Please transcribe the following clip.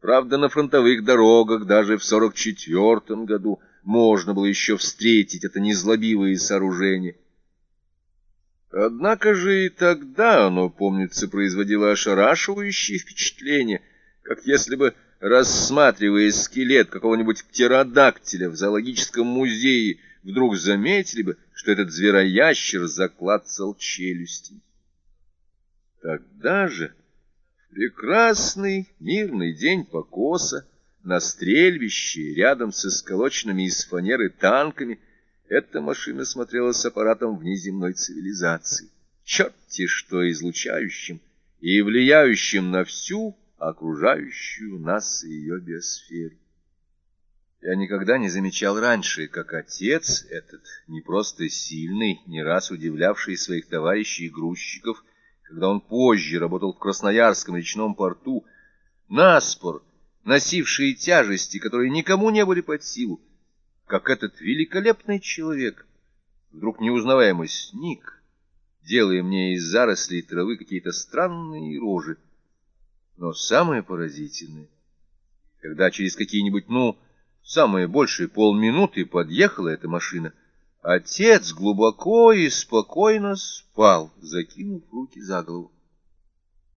Правда, на фронтовых дорогах даже в 44-м году можно было еще встретить это незлобивое сооружение. Однако же и тогда оно, помнится, производило ошарашивающее впечатление, как если бы, рассматривая скелет какого-нибудь птеродактиля в зоологическом музее, вдруг заметили бы, что этот звероящер заклацал челюстями. Тогда же, прекрасный мирный день покоса, на стрельбище, рядом со сколоченными из фанеры танками, эта машина смотрела с аппаратом внеземной цивилизации. Черти что излучающим и влияющим на всю окружающую нас и ее биосферу. Я никогда не замечал раньше, как отец этот, не просто сильный, не раз удивлявший своих товарищей-грузчиков, когда он позже работал в Красноярском речном порту, наспор, носившие тяжести, которые никому не были под силу, как этот великолепный человек, вдруг неузнаваемый сник, делая мне из зарослей травы какие-то странные рожи. Но самое поразительное, когда через какие-нибудь, ну, самые большие полминуты подъехала эта машина, отец глубоко и спокойно спал, закинув руки за голову.